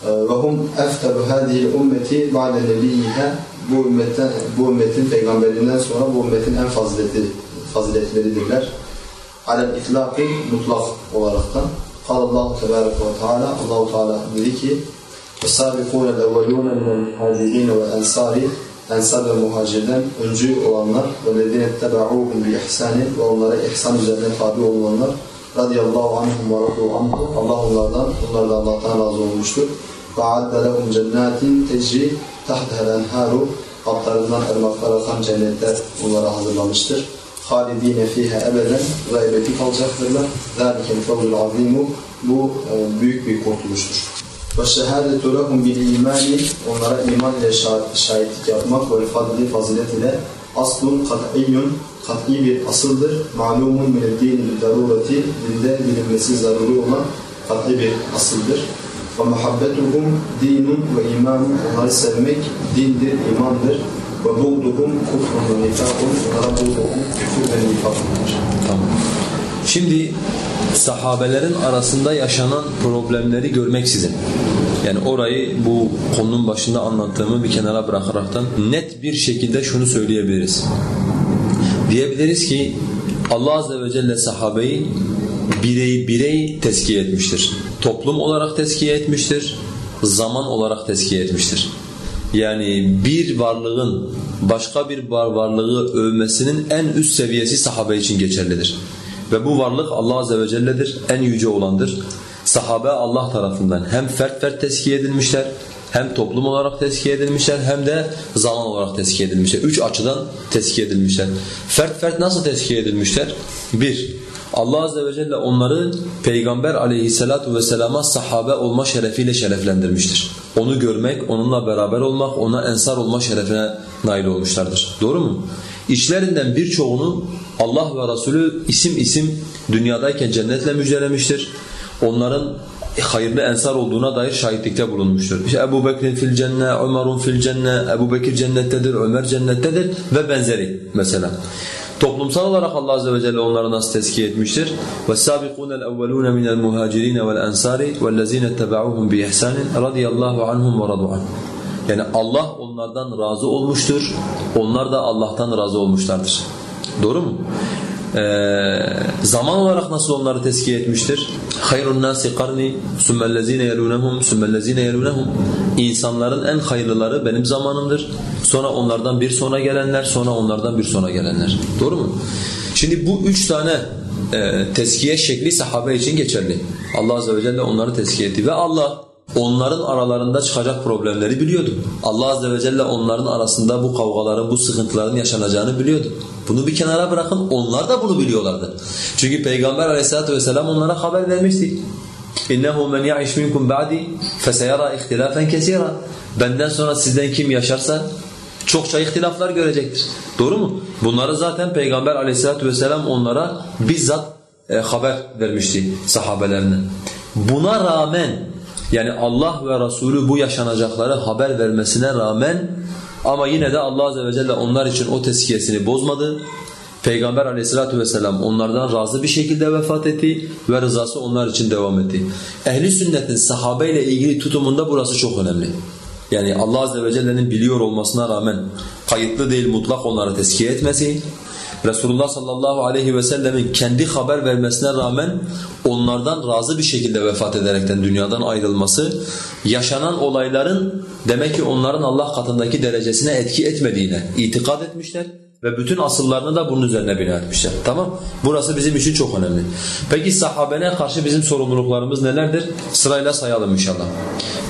Ve hum efteru hâzihi ümmeti ba'de nebiyyiha bu ümmetten bu ümmetin peygamberinden sonra bu ümmetin en faziletli faziletleridirler. Alel itlaqi mutlak olaraktan. قال الله تبارك وتعالى الله Teala dedi ki وَسَابِقُونَ الْاَوَّلُونَ مِنَ الْمُهَاجِرِينَ وَالْاَنْصَارِ Ensar ve muhacirden öncü olanlar وَالَّذِينَ اتَّبَعُوهُمْ بِإِحْسَانٍ ve onlara ihsan üzerine tabi olanlar radıyallahu anhum ve radu anhu. Allah onlardan, onlar da Allah'tan razı olmuştur. Ve adde lehum cennetin tecri tahtel enharu. Altlarından ırmaklar akan cennetler onlara hazırlamıştır. Halidine fiha ebeden ve ebedi kalacaktırlar. Zâlikel fevzul azimu. Bu e, büyük bir kurtuluştur. Ve şehadetu lehum bil imani. Onlara iman ile şahitlik yapmak ve fadli fazilet ile aslun kat'iyyun kat'i bir asıldır. Malumun min dinin darurati dinde bilinmesi zaruri olan kat'i bir asıldır. Ve muhabbetuhum dinun ve imanun onları sevmek dindir, imandır. Ve buğduhum kufrun ve nifakun onlara buğduhum küfür ve nifaktır. Tamam. Şimdi sahabelerin arasında yaşanan problemleri görmeksizin yani orayı bu konunun başında anlattığımı bir kenara bırakaraktan net bir şekilde şunu söyleyebiliriz. Diyebiliriz ki Allah Azze ve Celle sahabeyi birey birey tezkiye etmiştir. Toplum olarak tezkiye etmiştir. Zaman olarak tezkiye etmiştir. Yani bir varlığın başka bir var varlığı övmesinin en üst seviyesi sahabe için geçerlidir. Ve bu varlık Allah Azze ve Celle'dir, en yüce olandır. Sahabe Allah tarafından hem fert fert tezkiye edilmişler, hem toplum olarak tezkiye edilmişler, hem de zaman olarak tezkiye edilmişler. Üç açıdan tezkiye edilmişler. Fert fert nasıl tezkiye edilmişler? Bir, Allah Azze ve Celle onları Peygamber aleyhissalatu vesselama sahabe olma şerefiyle şereflendirmiştir. Onu görmek, onunla beraber olmak, ona ensar olma şerefine nail olmuşlardır. Doğru mu? İçlerinden birçoğunu Allah ve Resulü isim isim dünyadayken cennetle müjdelemiştir Onların hayırlı ensar olduğuna dair şahitlikte bulunmuştur. İşte Ebu Bekir fil cenne, Ömer'un fil cenne, Ebu Bekir cennettedir, Ömer cennettedir ve benzeri mesela. Toplumsal olarak Allah Azze ve Celle onları nasıl tezkiye etmiştir? وَالسَّابِقُونَ الْاَوَّلُونَ مِنَ الْمُهَاجِرِينَ وَالْاَنْصَارِ وَالَّذ۪ينَ اتَّبَعُوهُمْ بِإِحْسَانٍ رَضِيَ اللّٰهُ عَنْهُمْ وَرَضُوا عَنْهُ Yani Allah onlardan razı olmuştur, onlar da Allah'tan razı olmuşlardır. Doğru mu? Ee, zaman olarak nasıl onları tezkiye etmiştir? Hayrun nasi karni sümmellezine yelunhum sümmellezine yelunhum. İnsanların en hayırlıları benim zamanımdır. Sonra onlardan bir sonra gelenler, sonra onlardan bir sonra gelenler. Doğru mu? Şimdi bu üç tane e, tezkiye şekli sahabe için geçerli. Allah azze ve celle onları tezkiye etti ve Allah onların aralarında çıkacak problemleri biliyordu. Allah azze ve celle onların arasında bu kavgaların, bu sıkıntıların yaşanacağını biliyordu. Bunu bir kenara bırakın onlar da bunu biliyorlardı. Çünkü Peygamber aleyhissalatü vesselam onlara haber vermişti. İnnehu men ya'iş minkum ba'di feseyara ihtilafen kesira. Benden sonra sizden kim yaşarsa çokça ihtilaflar görecektir. Doğru mu? Bunları zaten Peygamber aleyhissalatü vesselam onlara bizzat e, haber vermişti sahabelerine. Buna rağmen yani Allah ve Resulü bu yaşanacakları haber vermesine rağmen ama yine de Allah Azze ve Celle onlar için o tezkiyesini bozmadı. Peygamber aleyhissalatu vesselam onlardan razı bir şekilde vefat etti ve rızası onlar için devam etti. Ehli sünnetin sahabeyle ilgili tutumunda burası çok önemli. Yani Allah Azze ve Celle'nin biliyor olmasına rağmen kayıtlı değil mutlak onları tezkiye etmesi, Resulullah sallallahu aleyhi ve sellemin kendi haber vermesine rağmen onlardan razı bir şekilde vefat ederekten dünyadan ayrılması, yaşanan olayların demek ki onların Allah katındaki derecesine etki etmediğine itikad etmişler ve bütün asıllarını da bunun üzerine bina etmişler. Tamam? Burası bizim için çok önemli. Peki sahabene karşı bizim sorumluluklarımız nelerdir? Sırayla sayalım inşallah.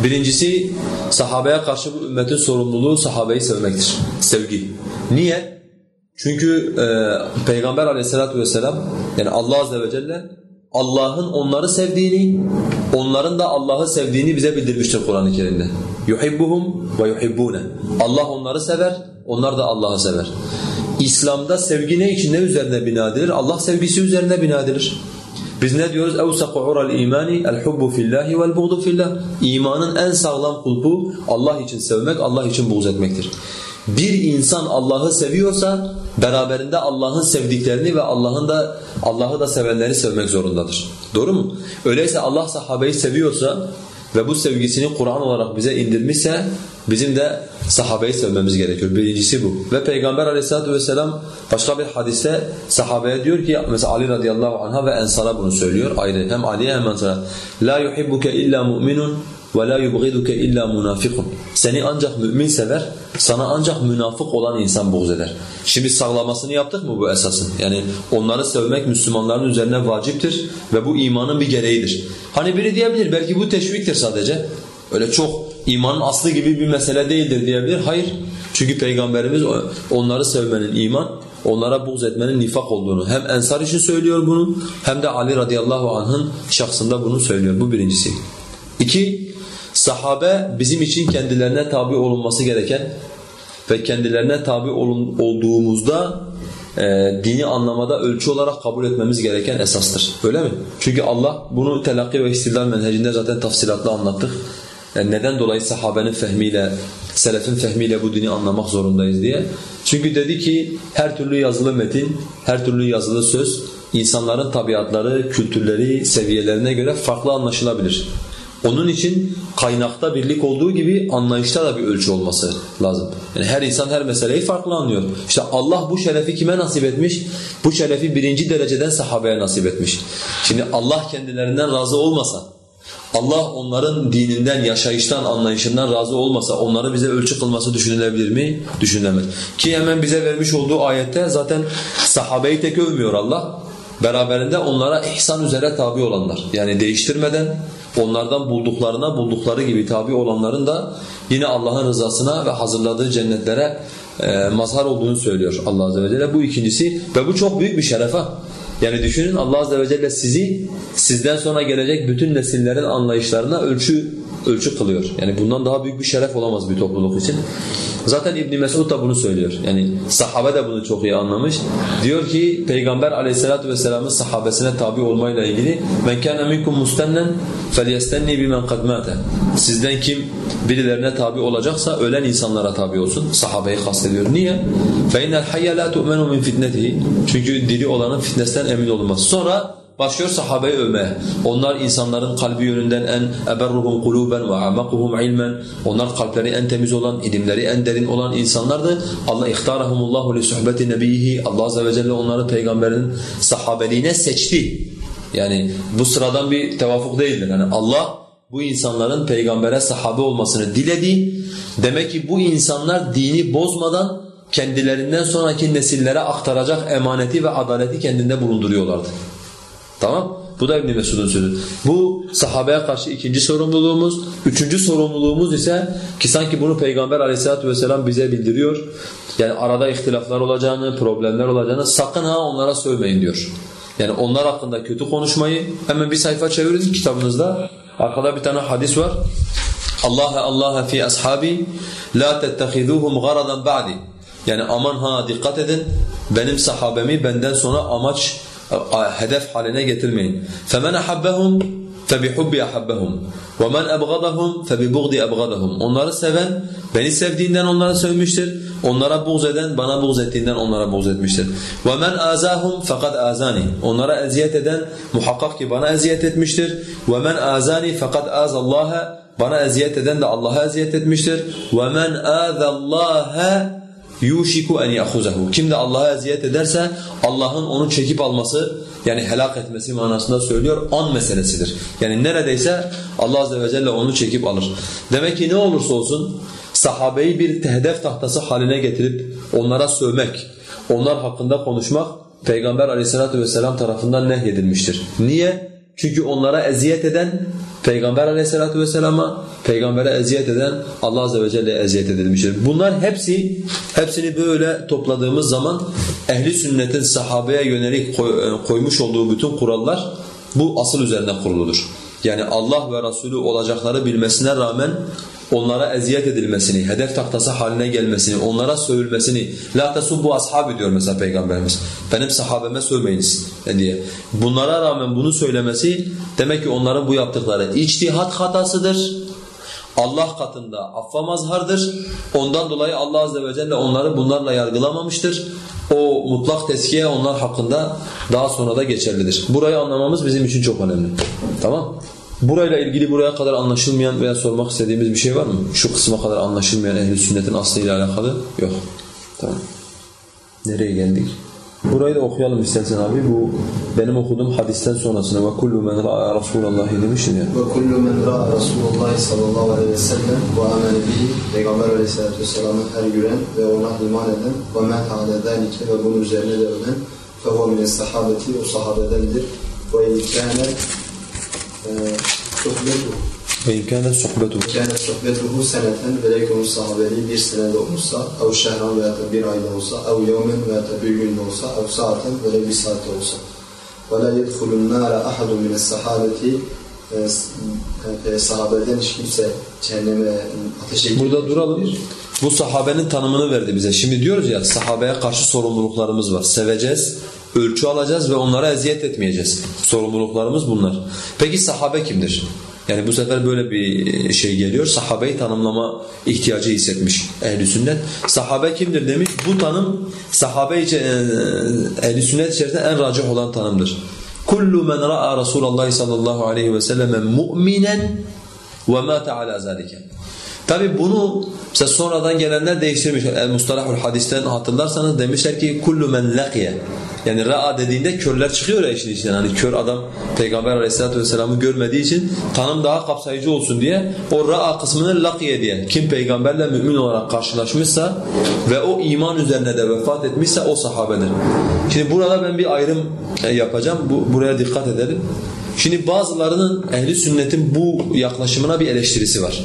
Birincisi sahabeye karşı bu ümmetin sorumluluğu sahabeyi sevmektir. Sevgi. Niye? Çünkü e, Peygamber aleyhissalatu vesselam yani Allah azze ve celle Allah'ın onları sevdiğini, onların da Allah'ı sevdiğini bize bildirmiştir Kur'an-ı Kerim'de. Yuhibbuhum ve yuhibbune. Allah onları sever, onlar da Allah'ı sever. İslam'da sevgi ne için ne üzerine bina edilir? Allah sevgisi üzerine bina edilir. Biz ne diyoruz? اَوْسَقُ عُرَ الْا۪يمَانِ الْحُبُّ فِي اللّٰهِ وَالْبُغْضُ فِي اللّٰهِ İmanın en sağlam kulpu Allah için sevmek, Allah için buğz etmektir. Bir insan Allah'ı seviyorsa beraberinde Allah'ın sevdiklerini ve Allah'ın da Allah'ı da sevenleri sevmek zorundadır. Doğru mu? Öyleyse Allah sahabeyi seviyorsa ve bu sevgisini Kur'an olarak bize indirmişse bizim de sahabeyi sevmemiz gerekiyor. Birincisi bu. Ve Peygamber aleyhissalatu vesselam başka bir hadiste sahabeye diyor ki mesela Ali radıyallahu anh'a ve Ensar'a bunu söylüyor ayrı. Hem Ali'ye hem Ensar'a. La yuhibbuke illa mu'minun ve la yubghiduke illa munafikun. Seni ancak mümin sever, sana ancak münafık olan insan buğz eder. Şimdi sağlamasını yaptık mı bu esasın? Yani onları sevmek Müslümanların üzerine vaciptir ve bu imanın bir gereğidir. Hani biri diyebilir belki bu teşviktir sadece. Öyle çok imanın aslı gibi bir mesele değildir diyebilir. Hayır. Çünkü Peygamberimiz onları sevmenin iman, onlara buğz etmenin nifak olduğunu hem Ensar için söylüyor bunu hem de Ali radıyallahu anh'ın şahsında bunu söylüyor. Bu birincisi. İki, Sahabe bizim için kendilerine tabi olunması gereken ve kendilerine tabi olduğumuzda e, dini anlamada ölçü olarak kabul etmemiz gereken esastır. Öyle mi? Çünkü Allah bunu telakki ve istidlal menhecinde zaten tafsilatla anlattık. Yani neden dolayı sahabenin fehmiyle, selefin fehmiyle bu dini anlamak zorundayız diye. Çünkü dedi ki her türlü yazılı metin, her türlü yazılı söz insanların tabiatları, kültürleri, seviyelerine göre farklı anlaşılabilir. Onun için kaynakta birlik olduğu gibi anlayışta da bir ölçü olması lazım. Yani her insan her meseleyi farklı anlıyor. İşte Allah bu şerefi kime nasip etmiş? Bu şerefi birinci dereceden sahabeye nasip etmiş. Şimdi Allah kendilerinden razı olmasa, Allah onların dininden, yaşayıştan, anlayışından razı olmasa onları bize ölçü kılması düşünülebilir mi? Düşünülemez. Ki hemen bize vermiş olduğu ayette zaten sahabeyi tek övmüyor Allah. Beraberinde onlara ihsan üzere tabi olanlar. Yani değiştirmeden, onlardan bulduklarına buldukları gibi tabi olanların da yine Allah'ın rızasına ve hazırladığı cennetlere e, mazhar olduğunu söylüyor Allah Azze ve Celle. Bu ikincisi ve bu çok büyük bir şeref ha. Yani düşünün Allah Azze ve Celle sizi sizden sonra gelecek bütün nesillerin anlayışlarına ölçü ölçü kılıyor. Yani bundan daha büyük bir şeref olamaz bir topluluk için. Zaten İbn Mesud da bunu söylüyor. Yani sahabe de bunu çok iyi anlamış. Diyor ki Peygamber Aleyhissalatu vesselam'ın sahabesine tabi olmayla ilgili men kana minkum mustennen felyestenni bimen kad. Sizden kim birilerine tabi olacaksa ölen insanlara tabi olsun. Sahabeyi kastediyor. Niye? Fe innel hayye la tu'menu min fitnetihi. Çünkü diri olanın fitnesinden emin olunmaz. Sonra Başlıyor sahabeyi övmeye. Onlar insanların kalbi yönünden en eberruhum kuluben ve amakuhum ilmen. Onlar kalpleri en temiz olan, ilimleri en derin olan insanlardı. Allah ihtarahumullahu li suhbeti nebiyhi. Allah azze ve celle onları peygamberin sahabeliğine seçti. Yani bu sıradan bir tevafuk değildir. Yani Allah bu insanların peygambere sahabe olmasını diledi. Demek ki bu insanlar dini bozmadan kendilerinden sonraki nesillere aktaracak emaneti ve adaleti kendinde bulunduruyorlardı. Tamam? Bu da İbn Mesud'un sözü. Bu sahabeye karşı ikinci sorumluluğumuz. Üçüncü sorumluluğumuz ise ki sanki bunu Peygamber aleyhissalatu vesselam bize bildiriyor. Yani arada ihtilaflar olacağını, problemler olacağını sakın ha onlara sövmeyin diyor. Yani onlar hakkında kötü konuşmayı hemen bir sayfa çevirin kitabınızda. Arkada bir tane hadis var. Allah Allah fi ashabi la tettehizuhum garadan ba'di. Yani aman ha dikkat edin benim sahabemi benden sonra amaç hedef haline getirmeyin. فَمَنْ أَحَبَّهُمْ فَبِحُبِّ أَحَبَّهُمْ وَمَنْ أَبْغَضَهُمْ فَبِبُغْضِ أَبْغَضَهُمْ Onları seven, beni sevdiğinden onları sevmiştir. Onlara buğz eden, bana buğz ettiğinden onlara buğz etmiştir. وَمَنْ آزَاهُمْ فَقَدْ آزَانِ Onlara eziyet eden, muhakkak ki bana eziyet etmiştir. وَمَنْ آزَانِ فَقَدْ آزَ اللّٰهَ Bana eziyet eden de Allah'a eziyet etmiştir. وَمَنْ آذَ اللّٰهَ yuşiku en yahuzahu. Kim de Allah'a eziyet ederse Allah'ın onu çekip alması yani helak etmesi manasında söylüyor an meselesidir. Yani neredeyse Allah azze ve celle onu çekip alır. Demek ki ne olursa olsun sahabeyi bir hedef tahtası haline getirip onlara sövmek, onlar hakkında konuşmak Peygamber aleyhissalatu vesselam tarafından nehyedilmiştir. Niye? Çünkü onlara eziyet eden Peygamber aleyhissalatu vesselama, peygambere eziyet eden Allah azze ve celle eziyet edilmiştir. Bunlar hepsi, hepsini böyle topladığımız zaman ehli sünnetin sahabeye yönelik koymuş olduğu bütün kurallar bu asıl üzerine kuruludur. Yani Allah ve Resulü olacakları bilmesine rağmen onlara eziyet edilmesini, hedef tahtası haline gelmesini, onlara sövülmesini la tasubbu ashabi diyor mesela peygamberimiz. Benim sahabeme sövmeyiniz diye. Bunlara rağmen bunu söylemesi demek ki onların bu yaptıkları içtihat hatasıdır. Allah katında affa mazhardır. Ondan dolayı Allah azze ve celle onları bunlarla yargılamamıştır. O mutlak teskiye onlar hakkında daha sonra da geçerlidir. Burayı anlamamız bizim için çok önemli. Tamam? Burayla ilgili buraya kadar anlaşılmayan veya sormak istediğimiz bir şey var mı? Şu kısma kadar anlaşılmayan ehli sünnetin aslıyla alakalı? Yok. Tamam. Nereye geldik? Burayı da okuyalım istersen abi. Bu benim okuduğum hadisten sonrasına ve kullu men ra'a Rasulullah demiştim ya. Ve kullu men ra'a Rasulullah sallallahu aleyhi ve sellem ve amel bihi Peygamber aleyhissalatu vesselam'ı her gören ve ona iman eden ve men ala zalike ve bunun üzerine de ölen fehuve mine sahabeti o sahabedendir. Ve ilkâne sohbetu Ve imkâne sohbetu. kâne sohbetuhu seneten ve lekûn sahabeli bir senede olsa ev şehran veya da bir ayda olsa ev yevmen veya da bir günde olsa ev saaten ve bir saatte olsa ve la yedhulun nâre ahadun mine sahabeti e, sahabeden hiç kimse cehenneme ateşe Burada duralım. Bu sahabenin tanımını verdi bize. Şimdi diyoruz ya sahabeye karşı sorumluluklarımız var. Seveceğiz, ölçü alacağız ve onlara eziyet etmeyeceğiz. Sorumluluklarımız bunlar. Peki sahabe kimdir? Yani bu sefer böyle bir şey geliyor. Sahabeyi tanımlama ihtiyacı hissetmiş ehl sünnet. Sahabe kimdir demiş. Bu tanım sahabe için ehl sünnet içerisinde en racih olan tanımdır. Kullu men ra'a Rasulullah sallallahu aleyhi ve sellem mu'minen ve mata ala zalike. Tabi bunu mesela sonradan gelenler değiştirmiş. El Mustalahul Hadis'ten hatırlarsanız demişler ki kullu men laqiye. Yani ra'a dediğinde körler çıkıyor ya işin içinden. Hani kör adam Peygamber Aleyhisselatü vesselam'ı görmediği için tanım daha kapsayıcı olsun diye o ra'a kısmını laqiye diye. Kim peygamberle mümin olarak karşılaşmışsa ve o iman üzerine de vefat etmişse o sahabedir. Şimdi burada ben bir ayrım yapacağım. Bu, buraya dikkat edelim. Şimdi bazılarının ehli sünnetin bu yaklaşımına bir eleştirisi var.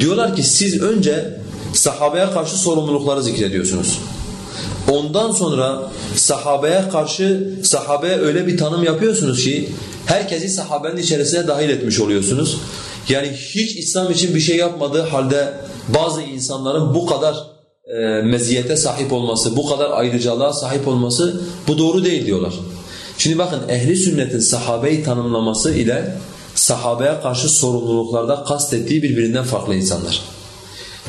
Diyorlar ki siz önce sahabeye karşı sorumlulukları zikrediyorsunuz. Ondan sonra sahabeye karşı sahabeye öyle bir tanım yapıyorsunuz ki herkesi sahabenin içerisine dahil etmiş oluyorsunuz. Yani hiç İslam için bir şey yapmadığı halde bazı insanların bu kadar e, meziyete sahip olması, bu kadar ayrıcalığa sahip olması bu doğru değil diyorlar. Şimdi bakın ehli sünnetin sahabeyi tanımlaması ile sahabeye karşı sorumluluklarda kastettiği birbirinden farklı insanlar.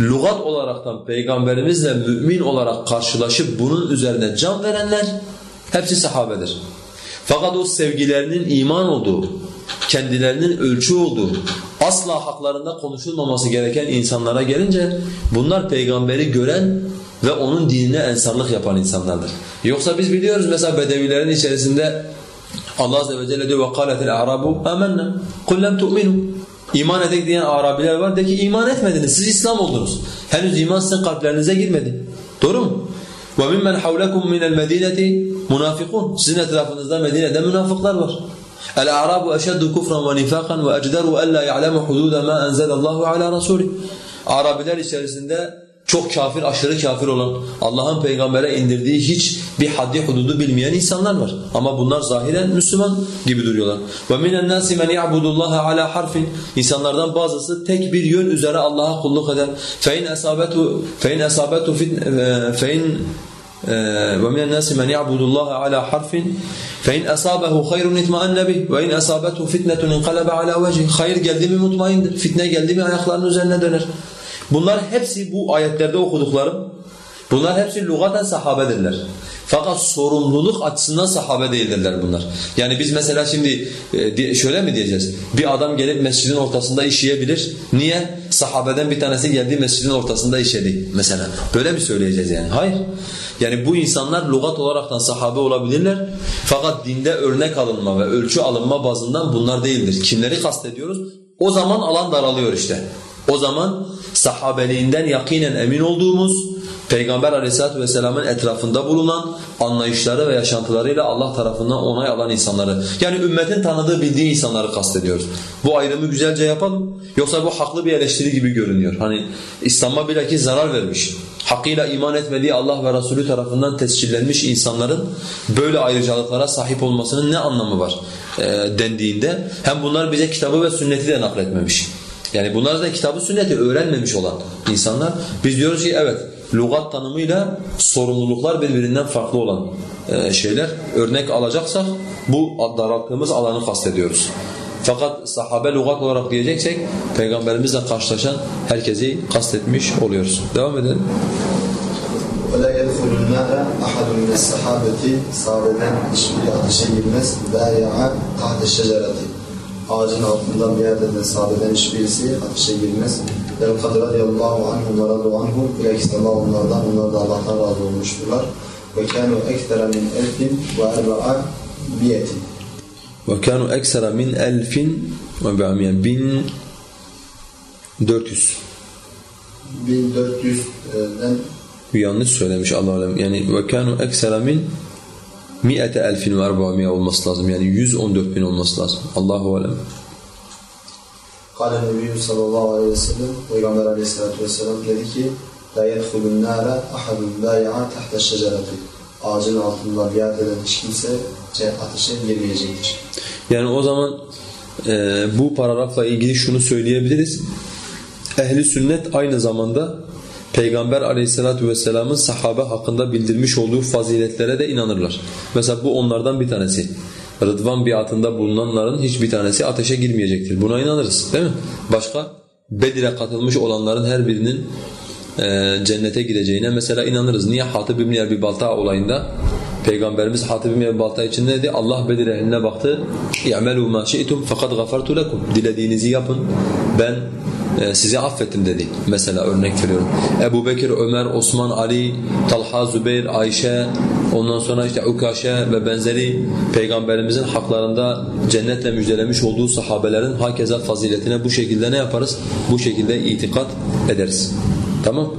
Lugat olaraktan peygamberimizle mümin olarak karşılaşıp bunun üzerine can verenler hepsi sahabedir. Fakat o sevgilerinin iman olduğu, kendilerinin ölçü olduğu, asla haklarında konuşulmaması gereken insanlara gelince bunlar peygamberi gören ve onun dinine ensarlık yapan insanlardır. Yoksa biz biliyoruz mesela bedevilerin içerisinde Allah azze ve celle diyor وَقَالَتِ الْاَعْرَابُ آمَنَّا قُلْ لَمْ تُؤْمِنُوا İman edek diyen Arabiler var. De ki iman etmediniz. Siz İslam oldunuz. Henüz iman sizin kalplerinize girmedi. Doğru mu? وَمِمَّنْ حَوْلَكُمْ مِنَ الْمَد۪ينَةِ مُنَافِقُونَ Sizin etrafınızda Medine'de münafıklar var. الْاَعْرَابُ أَشَدُّ كُفْرًا وَنِفَاقًا وَأَجْدَرُ أَلَّا يَعْلَمُ حُدُودَ مَا أَنْزَلَ اللّٰهُ عَلَى رَسُولِهِ Arabiler içerisinde çok kafir, aşırı kafir olan, Allah'ın peygambere indirdiği hiç bir haddi hududu bilmeyen insanlar var. Ama bunlar zahiren Müslüman gibi duruyorlar. وَمِنَ النَّاسِ مَنْ يَعْبُدُ اللّٰهَ عَلَى حَرْفٍ İnsanlardan bazısı tek bir yön üzere Allah'a kulluk eder. فَاِنْ أَصَابَتُ فَاِنْ أَصَابَتُ فَاِنْ ومن الناس من يعبد الله على حرف فإن أصابه خير اطمأن به وإن أصابته فتنة انقلب على وجهه Hayır geldi mi mutmaindir. Fitne geldi mi ayaklarının üzerine döner. Bunlar hepsi bu ayetlerde okuduklarım. Bunlar hepsi lügaten sahabedirler. Fakat sorumluluk açısından sahabe değildirler bunlar. Yani biz mesela şimdi e, şöyle mi diyeceğiz? Bir adam gelip mescidin ortasında işeyebilir. Niye? Sahabeden bir tanesi geldi mescidin ortasında işedi mesela. Böyle mi söyleyeceğiz yani? Hayır. Yani bu insanlar lügat olaraktan sahabe olabilirler. Fakat dinde örnek alınma ve ölçü alınma bazından bunlar değildir. Kimleri kastediyoruz? O zaman alan daralıyor işte. O zaman sahabeliğinden yakinen emin olduğumuz, Peygamber aleyhissalatu vesselamın etrafında bulunan anlayışları ve yaşantılarıyla Allah tarafından onay alan insanları. Yani ümmetin tanıdığı bildiği insanları kastediyoruz. Bu ayrımı güzelce yapalım. Yoksa bu haklı bir eleştiri gibi görünüyor. Hani İslam'a bilakis zarar vermiş. Hakkıyla iman etmediği Allah ve Resulü tarafından tescillenmiş insanların böyle ayrıcalıklara sahip olmasının ne anlamı var e, dendiğinde hem bunlar bize kitabı ve sünneti de nakletmemiş. Yani bunlar da kitabı sünneti öğrenmemiş olan insanlar. Biz diyoruz ki evet lügat tanımıyla sorumluluklar birbirinden farklı olan e, şeyler. Örnek alacaksak bu daralttığımız alanı kastediyoruz. Fakat sahabe lügat olarak diyeceksek peygamberimizle karşılaşan herkesi kastetmiş oluyoruz. Devam edelim. وَلَا يَدْخُلُ النَّارَ أَحَدٌ مِنَ السَّحَابَةِ Sahabeden hiçbir ateşe girmez. بَايَعَ تَحْتَ الشَّجَرَةِ ağacın altından bir yerden de sahabeden hiçbirisi ateşe girmez. Vel kad radiyallahu anhum ve radu anhum. Bilakis Allah onlardan, onlar da Allah'tan razı olmuşturlar. Ve kânû ekthera min elfin ve erba'a biyetin. Ve kânû ekthera min elfin ve be'amiyen bin 400. 1400'den yanlış söylemiş Allah'ım. Yani ve kânû ekthera min mi'ete elfin ve arba'miye olması lazım. Yani 114 bin olması lazım. Allahu alem. Kale Nebiyyü sallallahu aleyhi ve sellem Peygamber aleyhissalatu vesselam dedi ki La yedhulun nâre ahadun bâya'a tahta şecereti Ağacın altında biat eden hiç kimse ateşe girmeyecektir. Yani o zaman e, bu paragrafla ilgili şunu söyleyebiliriz. Ehli sünnet aynı zamanda Peygamber aleyhissalatu vesselamın sahabe hakkında bildirmiş olduğu faziletlere de inanırlar. Mesela bu onlardan bir tanesi. Rıdvan biatında bulunanların hiçbir tanesi ateşe girmeyecektir. Buna inanırız değil mi? Başka? Bedir'e katılmış olanların her birinin e, cennete gideceğine mesela inanırız. Niye Hatib İbn Ebi Balta olayında Peygamberimiz Hatib İbn Ebi Balta için ne dedi? Allah Bedir ehline baktı. "İ'melû mâ şi'tum fakat gafartu lekum." Dilediğinizi yapın. Ben e, sizi affettim dedi. Mesela örnek veriyorum. Ebu Bekir, Ömer, Osman, Ali, Talha, Zübeyir, Ayşe, ondan sonra işte Ukaşe ve benzeri Peygamberimizin haklarında cennetle müjdelemiş olduğu sahabelerin hakeza faziletine bu şekilde ne yaparız? Bu şekilde itikat ederiz. Tamam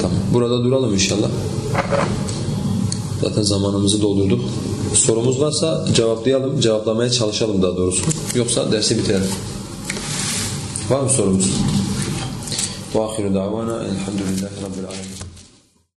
Tamam. Burada duralım inşallah. Zaten zamanımızı doldurduk Sorumuz varsa cevaplayalım, cevaplamaya çalışalım daha doğrusu. Yoksa dersi bitirelim. Var mı sorumuz? وآخر دعوانا الحمد لله رب العالمين